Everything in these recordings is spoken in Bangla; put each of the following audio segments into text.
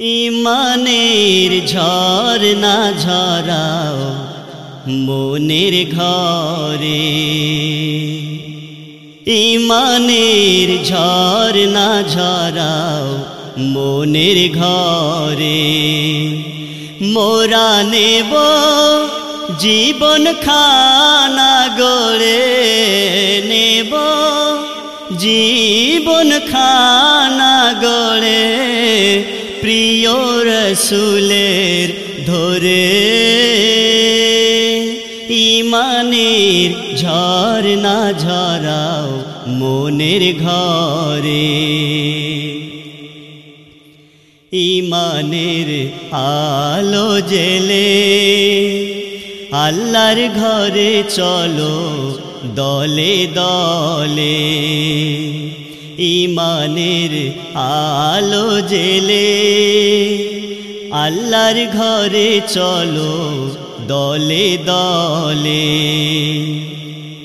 ইমানের ঝড় না ঝরাও মনের ঘরে। ইমানের ঝড় না ঝরাও মনের ঘরে। মোরা নেব জীবন খানা গড়ে নেব। জীবন খানা গড়ে রসুলের ধরে। ইমানের ঝড় না ঝরাও মনের ঘরে। ইমানের আলো জেলে আল্লাহর ঘরে চলো দলে দলে। ইমানের আলো জেলে আল্লাহর ঘরে চলো, দলে দলে।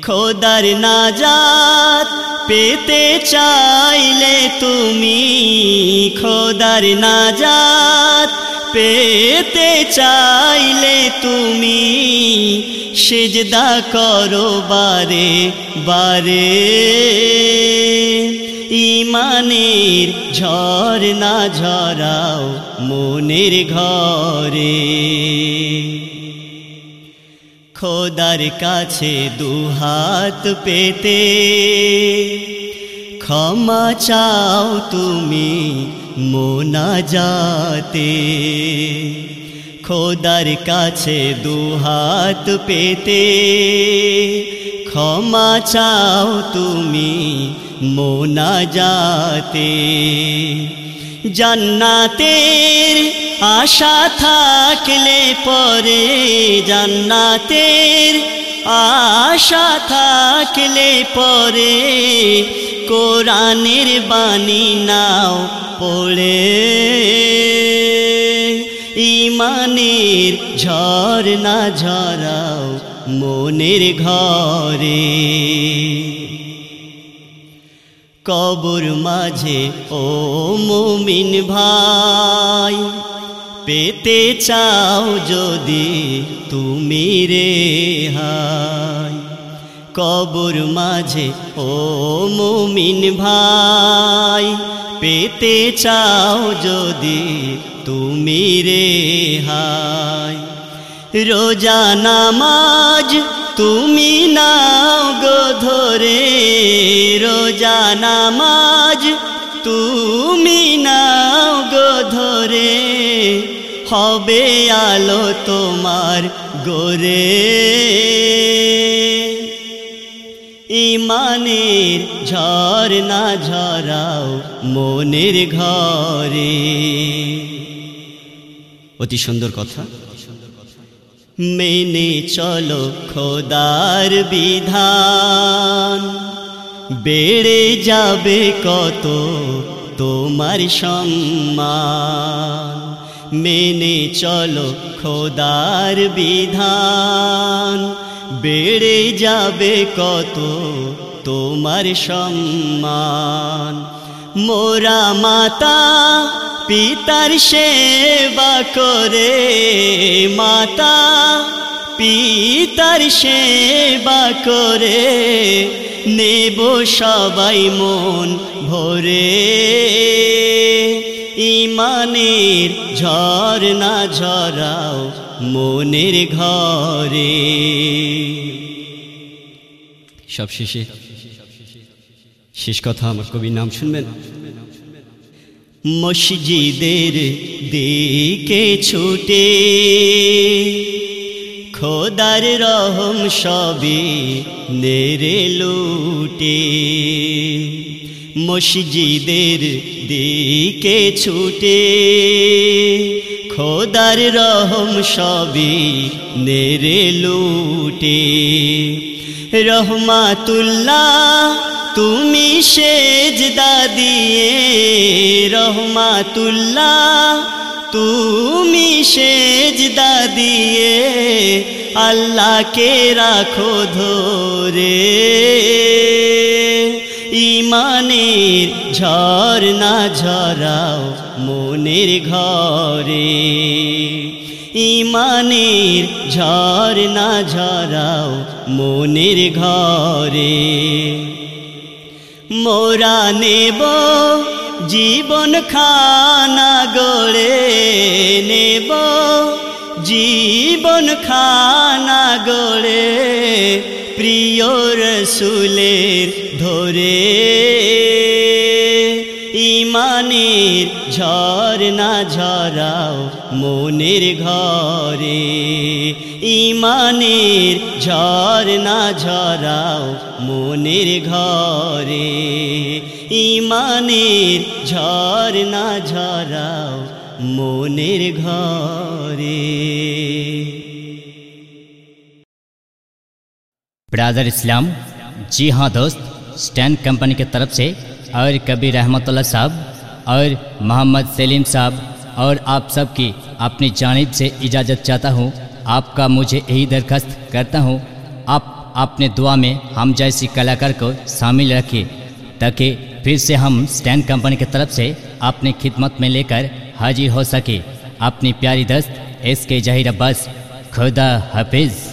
খোদার নাজাত পেতে চাইলে তুমি, খোদার নাজাত পেতে চাইলে তুমি। সেজদা করো বারে বারে। ইমানের ঝড় না ঝরাও মনের ঘরে। খোদার কাছে দুহাত পেতে ক্ষমা চাও তুমি মোনা যাতে খোদার কাছে দুহাত পেতে ক্ষমা চাও তুমি মোনা যাতে জান্নাতের আশা থাকলে পরে জান্নাতের আশা থাকলে পরে কোরআনের বাণী নাও পড়ে। ইমানের ঝড় না ঝরাও মনের ঘরে। কবর মাঝে, ও মুমিন ভাই, পেতে চাও যদি তুমি রে হাই কবর মাঝে, ও মুমিন ভাই, পেতে চাও যদি তুমি রে হাই রোজা নামাজ তুমি নাও গো ধরে রোজা নামাজ। তুমি নাও গো ধরে, হবে আলো তোমার গোরে ইমানের ঝড় না ঝরাও মনের ঘরে। অতি সুন্দর কথা। মেনে চলো খোদার বিধান। বেড়ে যাবে কত তোমার সম্মান। মেনে চলো খোদার বিধান। বেড়ে যাবে কত তোমার সম্মান। মোরা মাতা পিতার সেবা করে মাতা, পিতার সেবা করে নেব সবাই মন ভরে। ইমানের ঝড় না ঝরাও মনের ঘরে। সব শেষে শেষ কথা আমার কবির নাম শুনবেন? মসজিদের দিকে ছুটে। খোদার রহম সবে নেরে লুটে। মসজিদের দিকে ছুটে। খোদার রহম সবে নেরে লুটে। রহমাতুল্লাহ তুমি সেজদা দিয়ে রহমাতুল্লাহ, তুমি সেজদা দিয়ে আল্লাহকে রাখো ধরে। ইমানের ঝর্ণা ঝরাও মনের ঘরে। ইমানের ঝর্ণা ঝরাও মনের ঘরে। মোরা নেব জীবন খানা গড়ে নেব। জীবন খানা গড়ে প্রিয় রসুলের ধরে। ইমানের ঝর্ণা ঝরাও মনের ঘরে। ইমানের ঝর্ণা ঝরাও মনের ঘরে ইমানের ঝর্ণা ঝরাও মনের ঘরে ब्रादर इस्लाम जी हाँ दोस्त स्टैंड कंपनी की तरफ से और कबीर रहमतुल्लाह साहब और मोहम्मद सलीम साहब और आप सब की अपनी जानिब से इजाज़त चाहता हूँ आपका मुझे यही दरखास्त करता हूँ। आप अपने दुआ में हम जैसी कलाकार को शामिल रखिए, ताकि फिर से हम स्टैंड कंपनी की तरफ़ से अपनी खिदमत में लेकर हाजिर हो सके। अपनी प्यारी दस्त, एस के जहिर अब्बास, खुदा हाफिज़।